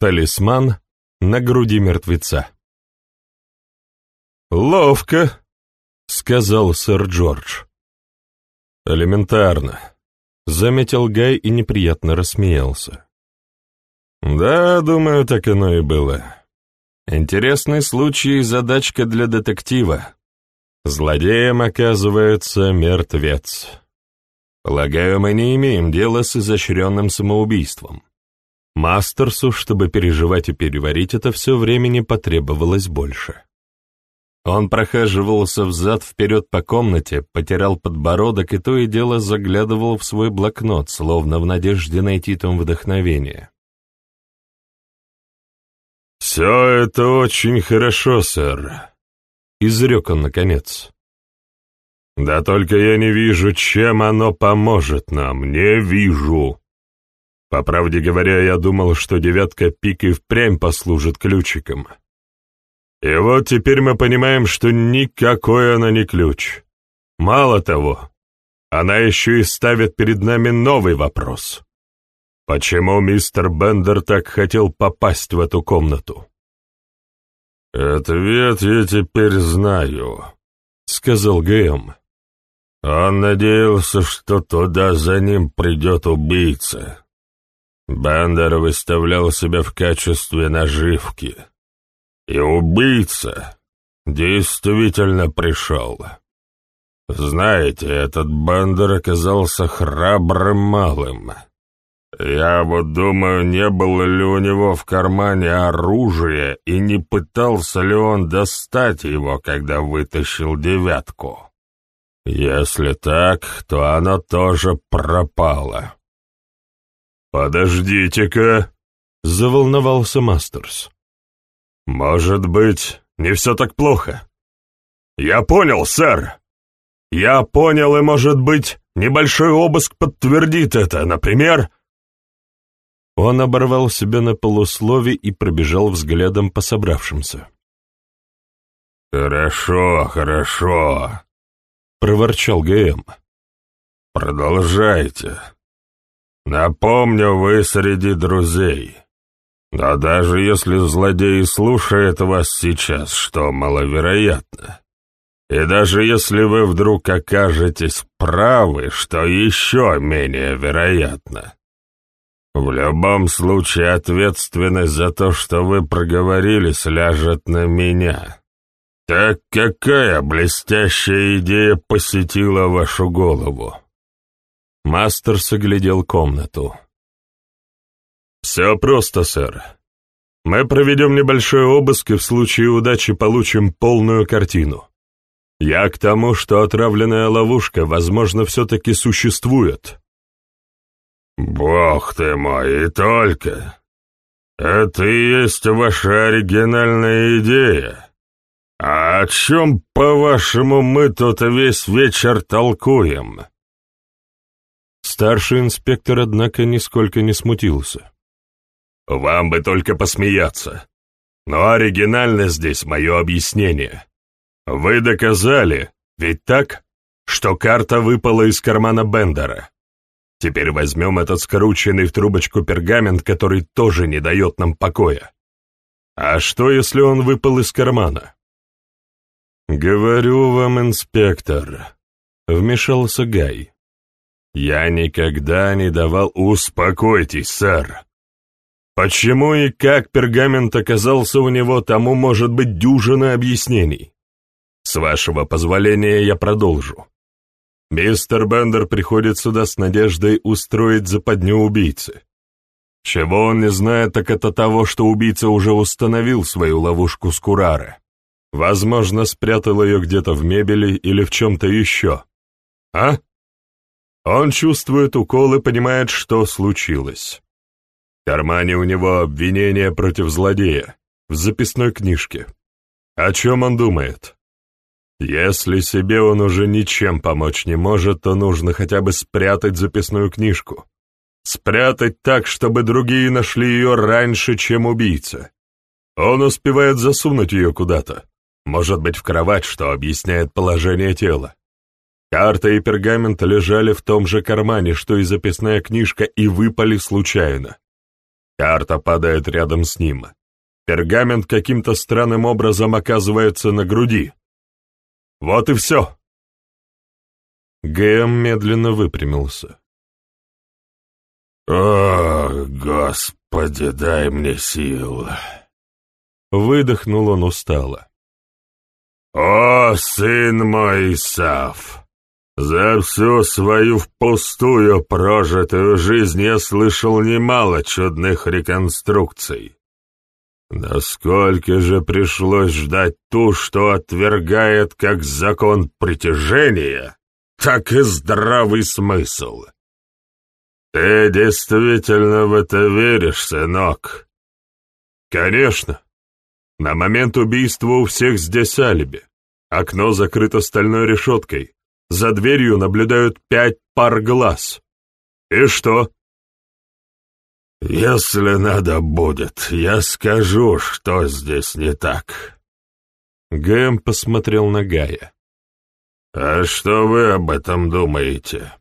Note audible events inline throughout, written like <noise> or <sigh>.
Талисман на груди мертвеца. «Ловко», — сказал сэр Джордж. «Элементарно», — заметил Гай и неприятно рассмеялся. «Да, думаю, так оно и было. Интересный случай и задачка для детектива. Злодеем оказывается мертвец. Полагаю, мы не имеем дела с изощренным самоубийством. Мастерсу, чтобы переживать и переварить это все времени, потребовалось больше. Он прохаживался взад-вперед по комнате, потерял подбородок и то и дело заглядывал в свой блокнот, словно в надежде найти там вдохновение. «Все это очень хорошо, сэр», — изрек он наконец. «Да только я не вижу, чем оно поможет нам, не вижу. По правде говоря, я думал, что девятка пик и впрямь послужит ключиком. И вот теперь мы понимаем, что никакой она не ключ. Мало того, она еще и ставит перед нами новый вопрос. Почему мистер Бендер так хотел попасть в эту комнату? «Ответ я теперь знаю», — сказал Гэм. «Он надеялся, что туда за ним придет убийца. Бендер выставлял себя в качестве наживки. И убийца действительно пришел. Знаете, этот Бендер оказался храбрым малым. Я вот думаю, не было ли у него в кармане оружие и не пытался ли он достать его, когда вытащил девятку. Если так, то оно тоже пропало. «Подождите-ка», — заволновался Мастерс. «Может быть, не все так плохо?» «Я понял, сэр! Я понял, и, может быть, небольшой обыск подтвердит это, например...» Он оборвал себя на полуслове и пробежал взглядом по собравшимся. «Хорошо, хорошо», — проворчал ГМ. «Продолжайте. Напомню, вы среди друзей. Но даже если злодей слушает вас сейчас, что маловероятно, и даже если вы вдруг окажетесь правы, что еще менее вероятно, в любом случае ответственность за то, что вы проговорились, ляжет на меня. Так какая блестящая идея посетила вашу голову? Мастер соглядел комнату. «Все просто, сэр. Мы проведем небольшой обыск и в случае удачи получим полную картину. Я к тому, что отравленная ловушка, возможно, все-таки существует». «Бог ты мой, и только! Это и есть ваша оригинальная идея. А о чем, по-вашему, мы тут весь вечер толкуем?» Старший инспектор, однако, нисколько не смутился. Вам бы только посмеяться. Но оригинально здесь мое объяснение. Вы доказали, ведь так, что карта выпала из кармана Бендера. Теперь возьмем этот скрученный в трубочку пергамент, который тоже не дает нам покоя. А что, если он выпал из кармана? «Говорю вам, инспектор», — вмешался Гай. «Я никогда не давал...» «Успокойтесь, сэр. Почему и как пергамент оказался у него, тому может быть дюжина объяснений. С вашего позволения я продолжу. Мистер Бендер приходит сюда с надеждой устроить западню убийцы. Чего он не знает, так это того, что убийца уже установил свою ловушку с Курара. Возможно, спрятал ее где-то в мебели или в чем-то еще. А? Он чувствует укол и понимает, что случилось кармане у него обвинение против злодея, в записной книжке. О чем он думает? Если себе он уже ничем помочь не может, то нужно хотя бы спрятать записную книжку. Спрятать так, чтобы другие нашли ее раньше, чем убийца. Он успевает засунуть ее куда-то, может быть, в кровать, что объясняет положение тела. Карта и пергамент лежали в том же кармане, что и записная книжка, и выпали случайно. Карта падает рядом с ним. Пергамент каким-то странным образом оказывается на груди. Вот и все. Гэм медленно выпрямился. «О, Господи, дай мне сил!» Выдохнул он устало. «О, сын мой Исав! За всю свою впустую прожитую жизнь я слышал немало чудных реконструкций. Насколько же пришлось ждать ту, что отвергает как закон притяжения, так и здравый смысл. Ты действительно в это веришь, сынок? Конечно. На момент убийства у всех здесь алиби. Окно закрыто стальной решеткой. За дверью наблюдают пять пар глаз. И что? «Если надо будет, я скажу, что здесь не так». Гэм посмотрел на Гая. «А что вы об этом думаете?»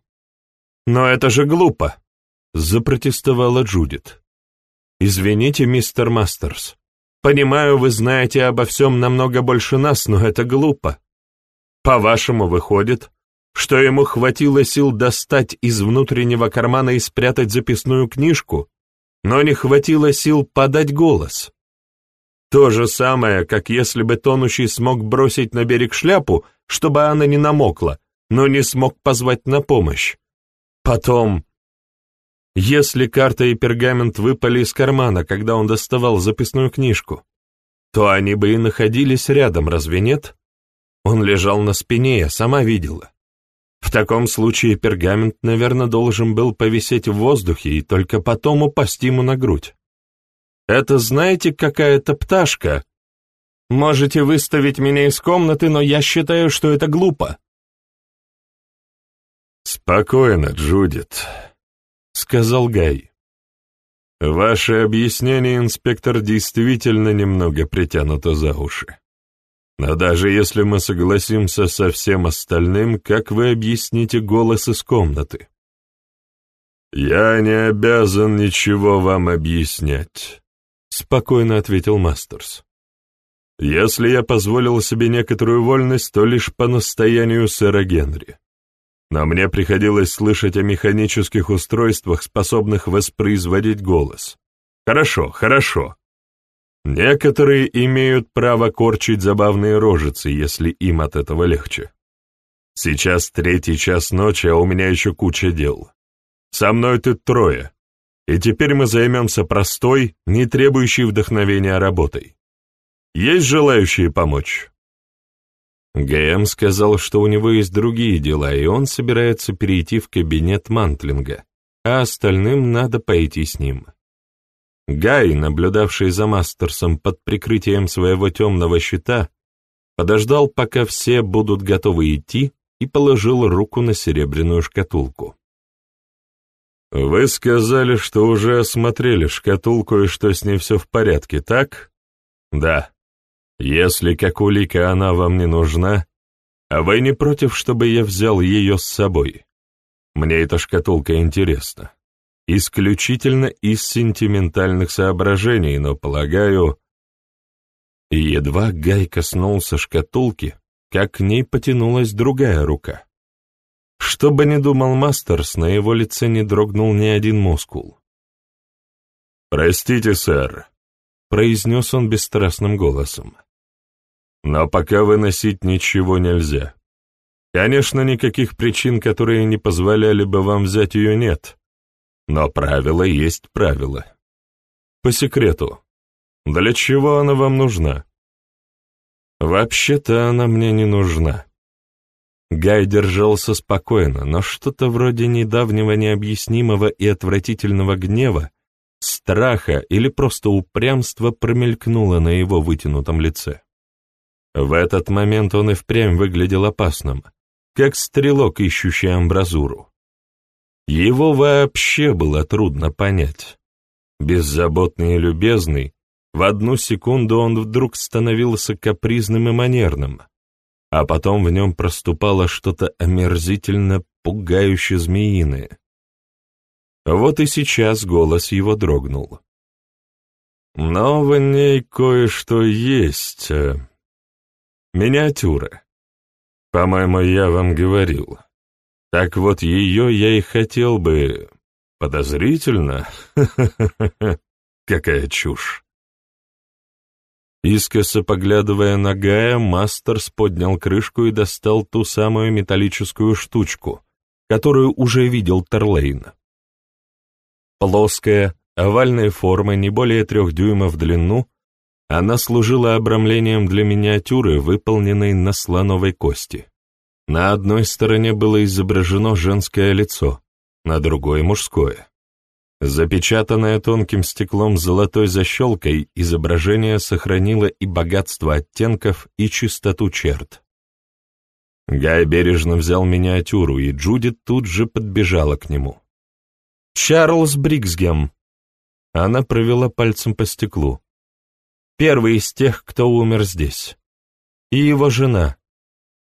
«Но это же глупо!» — запротестовала Джудит. «Извините, мистер Мастерс. Понимаю, вы знаете обо всем намного больше нас, но это глупо. По-вашему, выходит, что ему хватило сил достать из внутреннего кармана и спрятать записную книжку, но не хватило сил подать голос. То же самое, как если бы тонущий смог бросить на берег шляпу, чтобы она не намокла, но не смог позвать на помощь. Потом, если карта и пергамент выпали из кармана, когда он доставал записную книжку, то они бы и находились рядом, разве нет? Он лежал на спине, я сама видела. В таком случае пергамент, наверное, должен был повисеть в воздухе и только потом упасть ему на грудь. Это знаете, какая-то пташка. Можете выставить меня из комнаты, но я считаю, что это глупо. «Спокойно, Джудит», — сказал Гай. «Ваше объяснение, инспектор, действительно немного притянуто за уши. Но даже если мы согласимся со всем остальным, как вы объясните голос из комнаты? «Я не обязан ничего вам объяснять», — спокойно ответил Мастерс. «Если я позволил себе некоторую вольность, то лишь по настоянию сэра Генри. Но мне приходилось слышать о механических устройствах, способных воспроизводить голос. Хорошо, хорошо. Некоторые имеют право корчить забавные рожицы, если им от этого легче. Сейчас третий час ночи, а у меня еще куча дел. Со мной тут трое, и теперь мы займемся простой, не требующей вдохновения работой. Есть желающие помочь?» ГМ сказал, что у него есть другие дела, и он собирается перейти в кабинет Мантлинга, а остальным надо пойти с ним. Гай, наблюдавший за Мастерсом под прикрытием своего темного щита, подождал, пока все будут готовы идти, и положил руку на серебряную шкатулку. «Вы сказали, что уже осмотрели шкатулку и что с ней все в порядке, так?» «Да. Если как улика она вам не нужна, а вы не против, чтобы я взял ее с собой? Мне эта шкатулка интересна» исключительно из сентиментальных соображений, но, полагаю... И едва Гай коснулся шкатулки, как к ней потянулась другая рука. Что бы ни думал Мастерс, на его лице не дрогнул ни один мускул. «Простите, сэр», — произнес он бесстрастным голосом. «Но пока выносить ничего нельзя. Конечно, никаких причин, которые не позволяли бы вам взять ее, нет. Но правило есть правило. По секрету, для чего она вам нужна? Вообще-то она мне не нужна. Гай держался спокойно, но что-то вроде недавнего необъяснимого и отвратительного гнева, страха или просто упрямства промелькнуло на его вытянутом лице. В этот момент он и впрямь выглядел опасным, как стрелок, ищущий амбразуру. Его вообще было трудно понять. Беззаботный и любезный, в одну секунду он вдруг становился капризным и манерным, а потом в нем проступало что-то омерзительно пугающе змеиное. Вот и сейчас голос его дрогнул. Но в ней кое-что есть. Э, миниатюра. По-моему, я вам говорил. Так вот, ее я и хотел бы... Подозрительно? <laughs> Какая чушь. Искоса поглядывая на Гая, Мастерс поднял крышку и достал ту самую металлическую штучку, которую уже видел Терлейн. Плоская, овальной формы, не более трех дюймов в длину, она служила обрамлением для миниатюры, выполненной на слоновой кости. На одной стороне было изображено женское лицо, на другой — мужское. Запечатанное тонким стеклом с золотой защелкой, изображение сохранило и богатство оттенков, и чистоту черт. Гай бережно взял миниатюру, и Джудит тут же подбежала к нему. «Чарльз Бриксгем!» Она провела пальцем по стеклу. «Первый из тех, кто умер здесь. И его жена.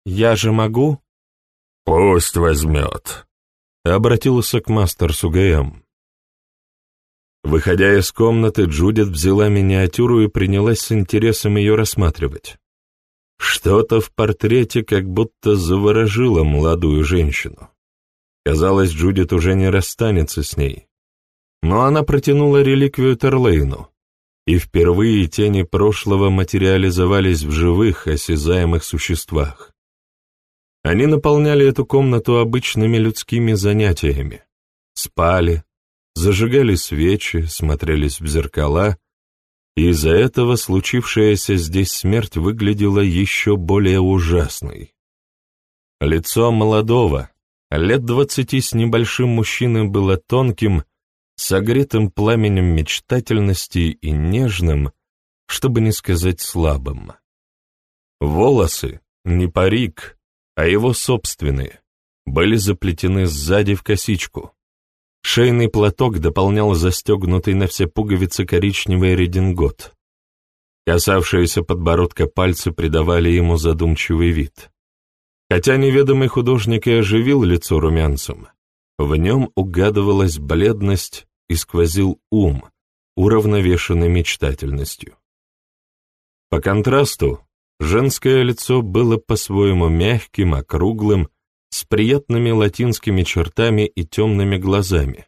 Я же могу?» «Пусть возьмет», — обратился к мастерсу ГМ. Выходя из комнаты, Джудит взяла миниатюру и принялась с интересом ее рассматривать. Что-то в портрете как будто заворожило молодую женщину. Казалось, Джудит уже не расстанется с ней. Но она протянула реликвию Терлейну, и впервые тени прошлого материализовались в живых, осязаемых существах. Они наполняли эту комнату обычными людскими занятиями. Спали, зажигали свечи, смотрелись в зеркала, и из-за этого случившаяся здесь смерть выглядела еще более ужасной. Лицо молодого, лет двадцати с небольшим мужчины было тонким, согретым пламенем мечтательности и нежным, чтобы не сказать слабым. Волосы, не парик, а его собственные, были заплетены сзади в косичку, Шейный платок дополнял застегнутый на все пуговицы коричневый редингот. Касавшиеся подбородка пальцы придавали ему задумчивый вид. Хотя неведомый художник и оживил лицо румянцем, в нем угадывалась бледность и сквозил ум, уравновешенный мечтательностью. По контрасту, женское лицо было по-своему мягким, округлым, с приятными латинскими чертами и темными глазами,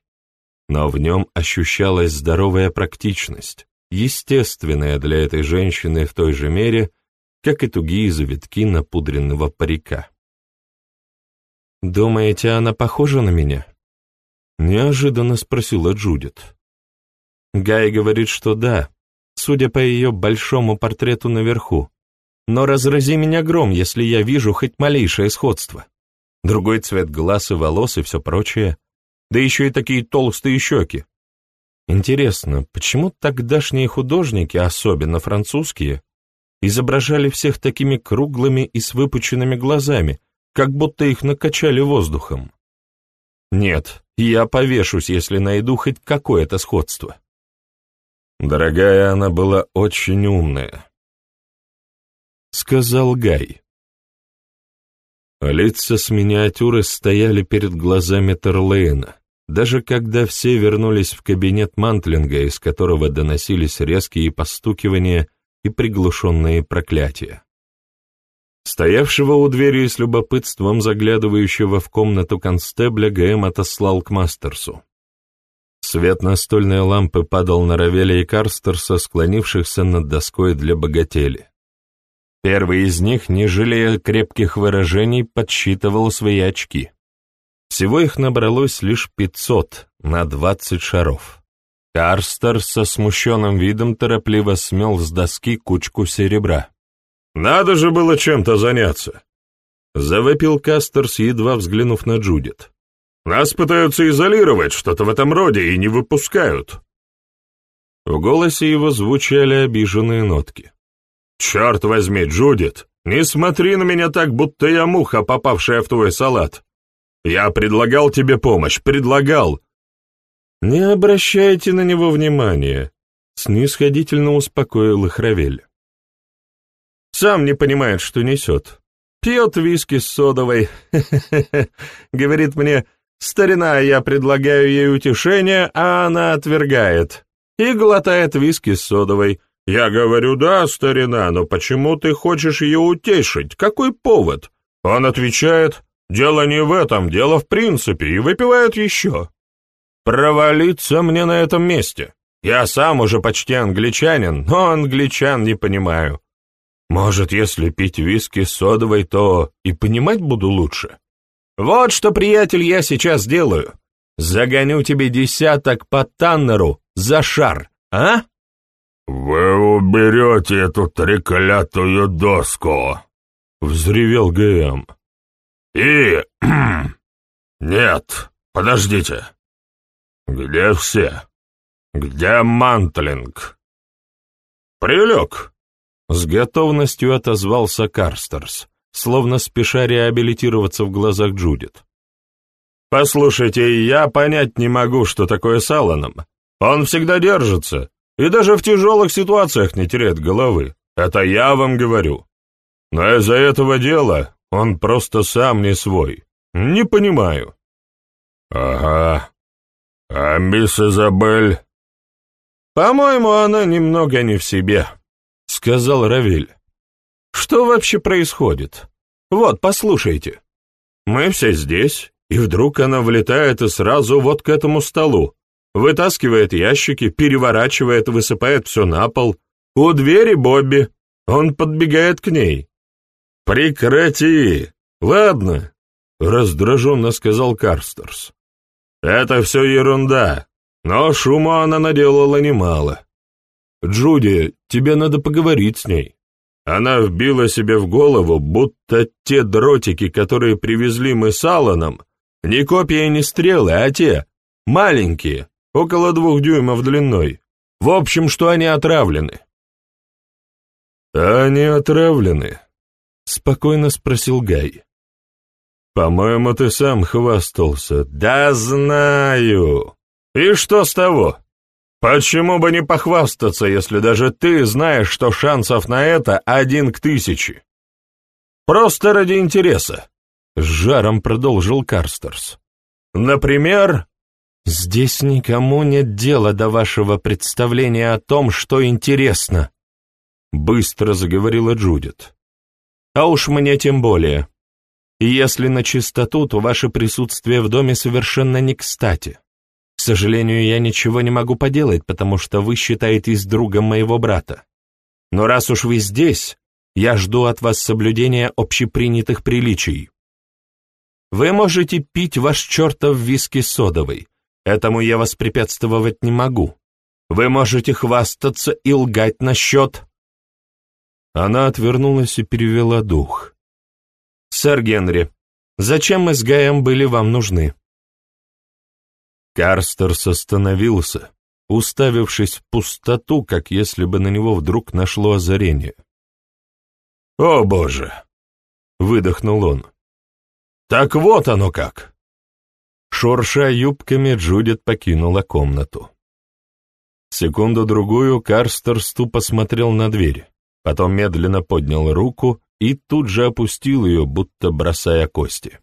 но в нем ощущалась здоровая практичность, естественная для этой женщины в той же мере, как и тугие завитки напудренного парика. «Думаете, она похожа на меня?» — неожиданно спросила Джудит. Гай говорит, что да, судя по ее большому портрету наверху, но разрази меня гром, если я вижу хоть малейшее сходство другой цвет глаз и волос и все прочее, да еще и такие толстые щеки. Интересно, почему тогдашние художники, особенно французские, изображали всех такими круглыми и с выпученными глазами, как будто их накачали воздухом? Нет, я повешусь, если найду хоть какое-то сходство. Дорогая, она была очень умная, — сказал Гай. Лица с миниатюры стояли перед глазами Терлейна, даже когда все вернулись в кабинет Мантлинга, из которого доносились резкие постукивания и приглушенные проклятия. Стоявшего у двери с любопытством заглядывающего в комнату констебля ГМ отослал к Мастерсу. Свет настольной лампы падал на Равеля и Карстерса, склонившихся над доской для богатели. Первый из них, не жалея крепких выражений, подсчитывал свои очки. Всего их набралось лишь пятьсот на двадцать шаров. Карстер со смущенным видом торопливо смел с доски кучку серебра. «Надо же было чем-то заняться!» Завопил Кастерс, едва взглянув на Джудит. «Нас пытаются изолировать, что-то в этом роде, и не выпускают!» В голосе его звучали обиженные нотки. «Черт возьми, Джудит, не смотри на меня так, будто я муха, попавшая в твой салат. Я предлагал тебе помощь, предлагал». «Не обращайте на него внимания», — снисходительно успокоил их Равель. «Сам не понимает, что несет. Пьет виски с содовой. <laughs> Говорит мне, старина, я предлагаю ей утешение, а она отвергает. и глотает виски с содовой. Я говорю, да, старина, но почему ты хочешь ее утешить? Какой повод? Он отвечает, дело не в этом, дело в принципе, и выпивает еще. Провалиться мне на этом месте. Я сам уже почти англичанин, но англичан не понимаю. Может, если пить виски с содовой, то и понимать буду лучше? Вот что, приятель, я сейчас сделаю. Загоню тебе десяток по Таннеру за шар, а? «Вы уберете эту треклятую доску!» — взревел ГМ. «И... <clears throat> нет, подождите. Где все? Где Мантлинг?» «Прилег!» — с готовностью отозвался Карстерс, словно спеша реабилитироваться в глазах Джудит. «Послушайте, я понять не могу, что такое с Алланом. Он всегда держится, и даже в тяжелых ситуациях не теряет головы. Это я вам говорю. Но из-за этого дела он просто сам не свой. Не понимаю». «Ага. А мисс Изабель?» «По-моему, она немного не в себе», — сказал Равиль. «Что вообще происходит? Вот, послушайте. Мы все здесь, и вдруг она влетает и сразу вот к этому столу, вытаскивает ящики, переворачивает, высыпает все на пол. У двери Бобби. Он подбегает к ней. «Прекрати! Ладно!» — раздраженно сказал Карстерс. «Это все ерунда, но шума она наделала немало. Джуди, тебе надо поговорить с ней. Она вбила себе в голову, будто те дротики, которые привезли мы с Алланом, не копья и не стрелы, а те, маленькие, около двух дюймов длиной. В общем, что они отравлены. «Они отравлены?» — спокойно спросил Гай. «По-моему, ты сам хвастался». «Да знаю! И что с того? Почему бы не похвастаться, если даже ты знаешь, что шансов на это один к тысяче? Просто ради интереса», — с жаром продолжил Карстерс. «Например, «Здесь никому нет дела до вашего представления о том, что интересно», — быстро заговорила Джудит. «А уж мне тем более. И если на чистоту, то ваше присутствие в доме совершенно не кстати. К сожалению, я ничего не могу поделать, потому что вы считаетесь другом моего брата. Но раз уж вы здесь, я жду от вас соблюдения общепринятых приличий. Вы можете пить ваш чертов виски содовый, Этому я воспрепятствовать не могу. Вы можете хвастаться и лгать насчет...» Она отвернулась и перевела дух. «Сэр Генри, зачем мы с Гаем были вам нужны?» Карстерс остановился, уставившись в пустоту, как если бы на него вдруг нашло озарение. «О, Боже!» — выдохнул он. «Так вот оно как!» Шурша юбками, Джудит покинула комнату. Секунду-другую Карстер ступо смотрел на дверь, потом медленно поднял руку и тут же опустил ее, будто бросая кости.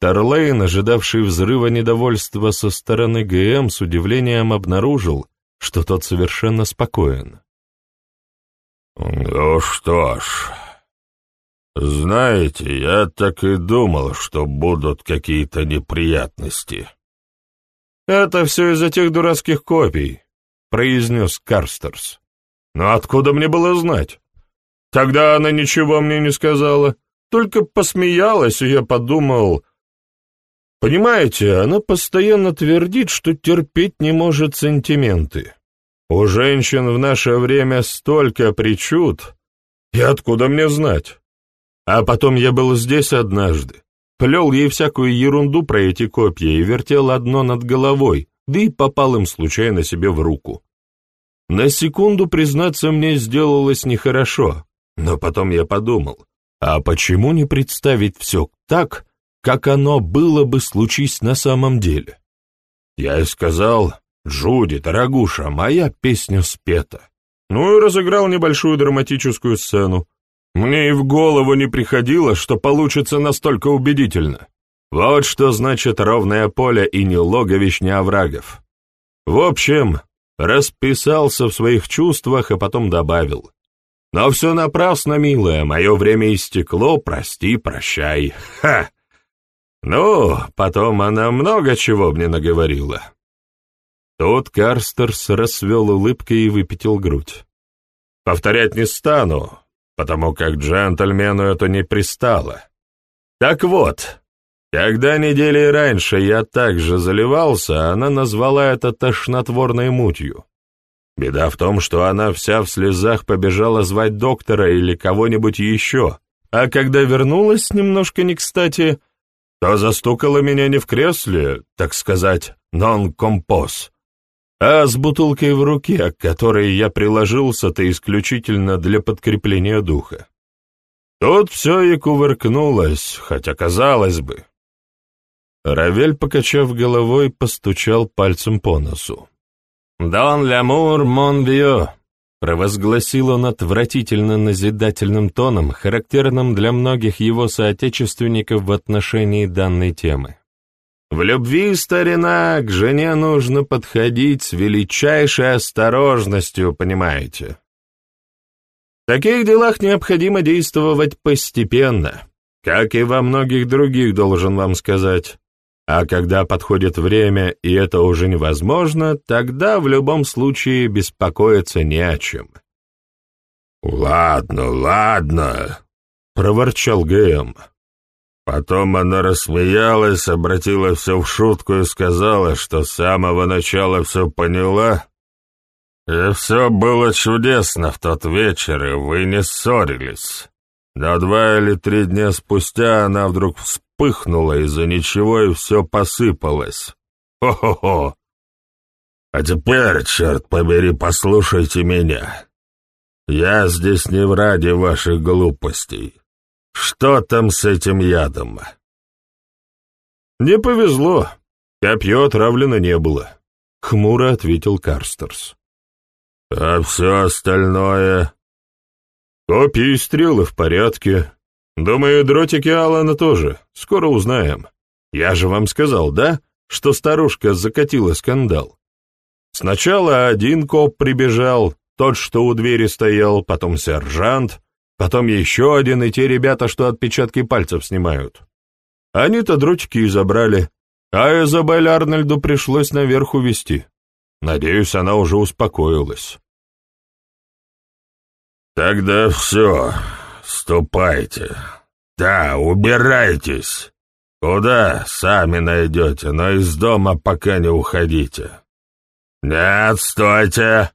Тарлейн, ожидавший взрыва недовольства со стороны ГМ, с удивлением обнаружил, что тот совершенно спокоен. «Ну что ж, «Знаете, я так и думал, что будут какие-то неприятности». «Это все из-за тех дурацких копий», — произнес Карстерс. «Но откуда мне было знать? Тогда она ничего мне не сказала, только посмеялась, и я подумал...» «Понимаете, она постоянно твердит, что терпеть не может сентименты. У женщин в наше время столько причуд, и откуда мне знать?» А потом я был здесь однажды, плел ей всякую ерунду про эти копья и вертел одно над головой, да и попал им случайно себе в руку. На секунду, признаться, мне сделалось нехорошо, но потом я подумал, а почему не представить все так, как оно было бы случись на самом деле? Я и сказал, «Джуди, дорогуша, моя песня спета». Ну и разыграл небольшую драматическую сцену, мне и в голову не приходило, что получится настолько убедительно. Вот что значит ровное поле и ни логовищ, ни оврагов. В общем, расписался в своих чувствах, а потом добавил. «Но все напрасно, милая, мое время истекло, прости, прощай. Ха!» Ну, потом она много чего мне наговорила. Тут Карстерс расвел улыбкой и выпятил грудь. Повторять не стану, потому как джентльмену это не пристало. Так вот, когда недели раньше я также заливался, она назвала это тошнотворной мутью. Беда в том, что она вся в слезах побежала звать доктора или кого-нибудь еще, а когда вернулась немножко не кстати, то застукала меня не в кресле, так сказать, нон-композ, а с бутылкой в руке, к которой я приложился-то исключительно для подкрепления духа. Тут все и кувыркнулось, хотя казалось бы. Равель, покачав головой, постучал пальцем по носу. «Дон лямур мон вио», Провозгласил он отвратительно назидательным тоном, характерным для многих его соотечественников в отношении данной темы. В любви, старина, к жене нужно подходить с величайшей осторожностью, понимаете? В таких делах необходимо действовать постепенно, как и во многих других, должен вам сказать. А когда подходит время, и это уже невозможно, тогда в любом случае беспокоиться не о чем. «Ладно, ладно», — проворчал ГМ. Потом она рассмеялась, обратила все в шутку и сказала, что с самого начала все поняла. И все было чудесно в тот вечер, и вы не ссорились. Но два или три дня спустя она вдруг вспыхнула из-за ничего, и все посыпалось. Хо-хо-хо! А теперь, черт побери, послушайте меня. Я здесь не в ради ваших глупостей. Что там с этим ядом? Не повезло. Копье отравлено не было, — хмуро ответил Карстерс. А все остальное... Копья и стрелы в порядке, Думаю, дротики Алана тоже. Скоро узнаем. Я же вам сказал, да, что старушка закатила скандал. Сначала один коп прибежал, тот, что у двери стоял, потом сержант, потом еще один и те ребята, что отпечатки пальцев снимают. Они-то дротики и забрали, а Изабель Арнольду пришлось наверх увести. Надеюсь, она уже успокоилась. «Тогда все», «Ступайте. Да, убирайтесь. Куда, сами найдете, но из дома пока не уходите». «Нет, стойте!»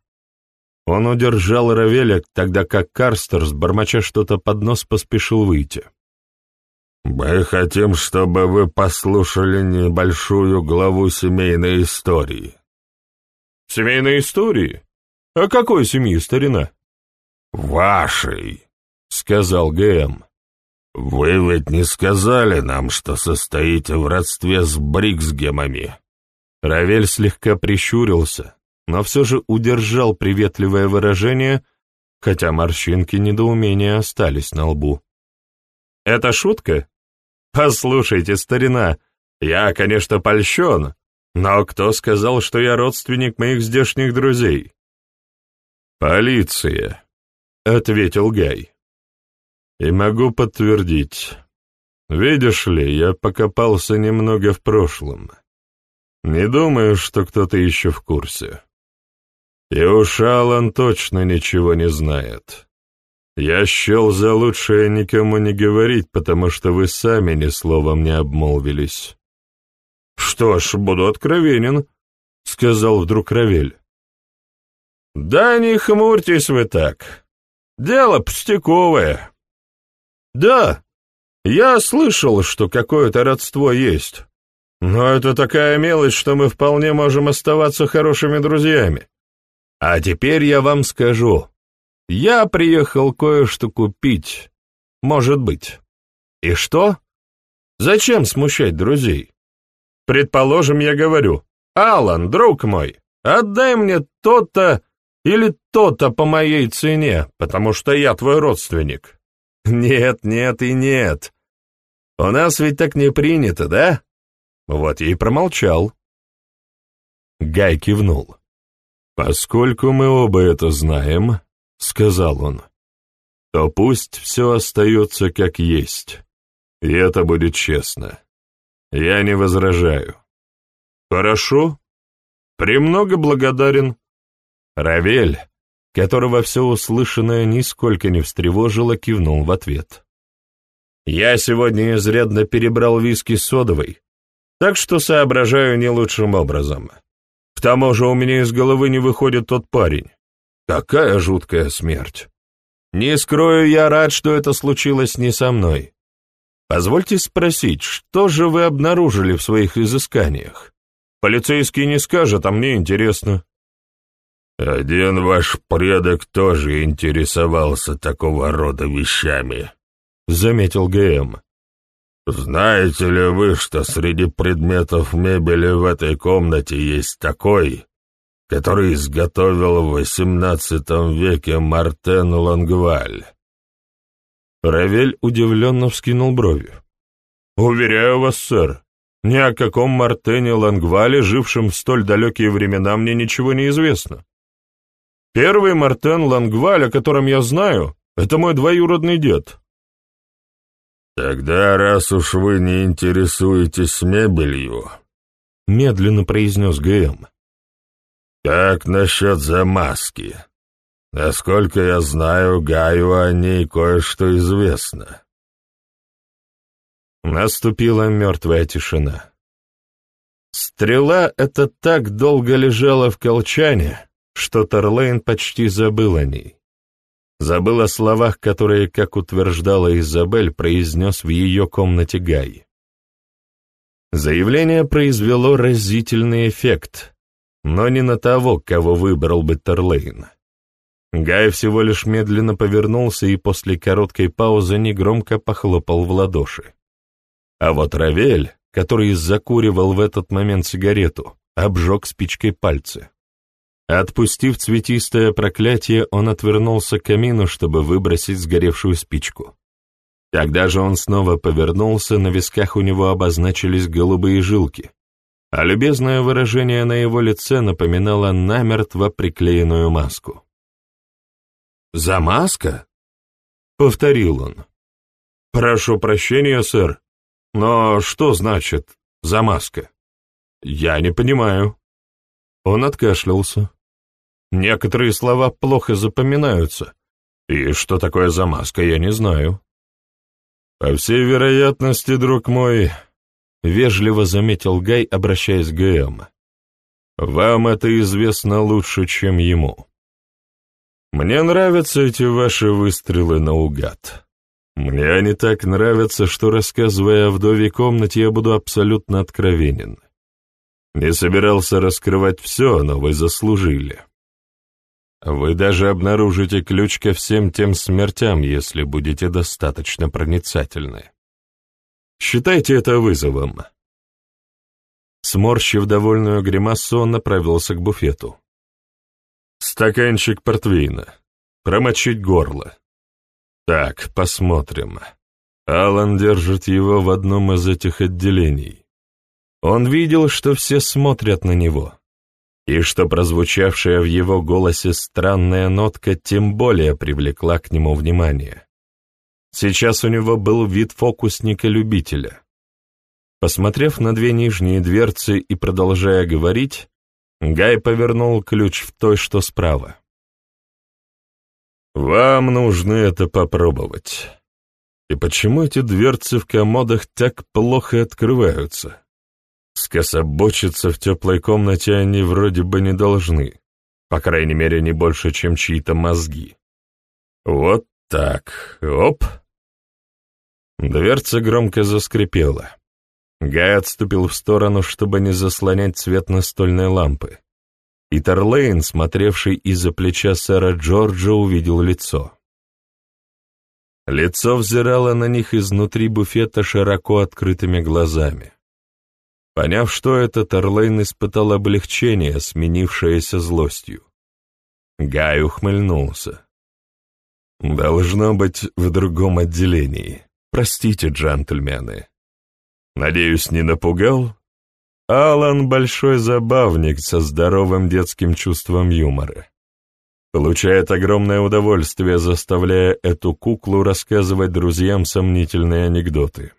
Он удержал Равеля, тогда как Карстерс, бормоча что-то под нос, поспешил выйти. «Мы хотим, чтобы вы послушали небольшую главу семейной истории». «Семейной истории? А какой семьи, старина?» «Вашей. — сказал ГМ. «Вы ведь не сказали нам, что состоите в родстве с Бриксгемами?» Равель слегка прищурился, но все же удержал приветливое выражение, хотя морщинки недоумения остались на лбу. «Это шутка? Послушайте, старина, я, конечно, польщен, но кто сказал, что я родственник моих здешних друзей?» «Полиция», — ответил Гай. И могу подтвердить. Видишь ли, я покопался немного в прошлом. Не думаю, что кто-то еще в курсе. И уж Алан точно ничего не знает. Я счел за лучшее никому не говорить, потому что вы сами ни словом не обмолвились. «Что ж, буду откровенен», — сказал вдруг Равель. «Да не хмурьтесь вы так. Дело пустяковое. «Да, я слышал, что какое-то родство есть. Но это такая мелочь, что мы вполне можем оставаться хорошими друзьями. А теперь я вам скажу. Я приехал кое-что купить. Может быть. И что? Зачем смущать друзей? Предположим, я говорю, «Алан, друг мой, отдай мне то-то или то-то по моей цене, потому что я твой родственник». <laughs> Нет, нет и нет. У нас ведь так не принято, да? Вот и промолчал. Гай кивнул. «Поскольку мы оба это знаем», — сказал он, — «то пусть все остается как есть, и это будет честно. Я не возражаю». «Хорошо. Премного благодарен». Равель, которого все услышанное нисколько не встревожило, кивнул в ответ. «Я сегодня изрядно перебрал виски содовой, так что соображаю не лучшим образом. К тому же у меня из головы не выходит тот парень. Какая жуткая смерть. Не скрою, я рад, что это случилось не со мной. Позвольте спросить, что же вы обнаружили в своих изысканиях? Полицейский не скажет, а мне интересно. Один ваш предок тоже интересовался такого рода вещами, заметил ГМ. Знаете ли вы, что среди предметов мебели в этой комнате есть такой, который изготовил в XVIII веке Мартен Лангваль? Равель удивленно вскинул брови. «Уверяю вас, сэр, ни о каком Мартене Лангвале, жившем в столь далекие времена, мне ничего не известно. Первый Мартен Лангваль, о котором я знаю, это мой двоюродный дед, «Тогда, раз уж вы не интересуетесь мебелью», — медленно произнес ГМ, — «как насчет замазки? Насколько я знаю, Гаю о ней кое-что известно». Наступила мертвая тишина. Стрела эта так долго лежала в колчане, что Тарлейн почти забыл о ней. Забыл о словах, которые, как утверждала Изабель, произнес в ее комнате Гай. Заявление произвело разительный эффект, но не на того, кого выбрал бы Терлейн. Гай всего лишь медленно повернулся и после короткой паузы негромко похлопал в ладоши. А вот Равель, который закуривал в этот момент сигарету, обжег спичкой пальцы. Отпустив цветистое проклятие, он отвернулся к камину, чтобы выбросить сгоревшую спичку. Когда же он снова повернулся, на висках у него обозначились голубые жилки, а любезное выражение на его лице напоминало намертво приклеенную маску. «Замазка?» — повторил он. «Прошу прощения, сэр, но что значит «замазка»?» «Я не понимаю». Он откашлялся. Некоторые слова плохо запоминаются. И что такое замазка, я не знаю. По всей вероятности, друг мой, — вежливо заметил Гай, обращаясь к ГМ, — вам это известно лучше, чем ему. Мне нравятся эти ваши выстрелы наугад. Мне они так нравятся, что, рассказывая о вдове комнате, я буду абсолютно откровенен. Не собирался раскрывать все, но вы заслужили. Вы даже обнаружите ключ ко всем тем смертям, если будете достаточно проницательны. Считайте это вызовом. Сморщив довольную гримасу, он направился к буфету. Стаканчик портвейна. Промочить горло. Так, посмотрим. Алан держит его в одном из этих отделений. Он видел, что все смотрят на него и что прозвучавшая в его голосе странная нотка тем более привлекла к нему внимание. Сейчас у него был вид фокусника-любителя. Посмотрев на две нижние дверцы и продолжая говорить, Гай повернул ключ в той, что справа. «Вам нужно это попробовать. И почему эти дверцы в комодах так плохо открываются?» Скособочиться в теплой комнате они вроде бы не должны, по крайней мере, не больше, чем чьи-то мозги. Вот так, оп. Дверца громко заскрипела. Гай отступил в сторону, чтобы не заслонять свет настольной лампы. И Тарлейн, смотревший из-за плеча сэра Джорджа, увидел лицо. Лицо взирало на них изнутри буфета широко открытыми глазами. Поняв, что это, Тарлейн испытал облегчение, сменившееся злостью. Гай ухмыльнулся. «Должно быть в другом отделении. Простите, джентльмены. Надеюсь, не напугал?» Алан большой забавник со здоровым детским чувством юмора. Получает огромное удовольствие, заставляя эту куклу рассказывать друзьям сомнительные анекдоты.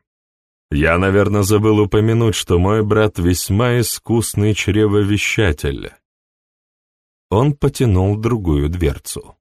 Я, наверное, забыл упомянуть, что мой брат весьма искусный чревовещатель. Он потянул другую дверцу.